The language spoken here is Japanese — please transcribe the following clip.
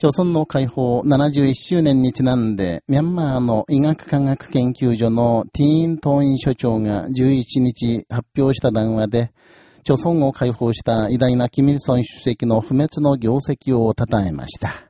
朝鮮の解放71周年にちなんで、ミャンマーの医学科学研究所のティーント党ン所長が11日発表した談話で、朝鮮を解放した偉大なキミルソン主席の不滅の業績を称えました。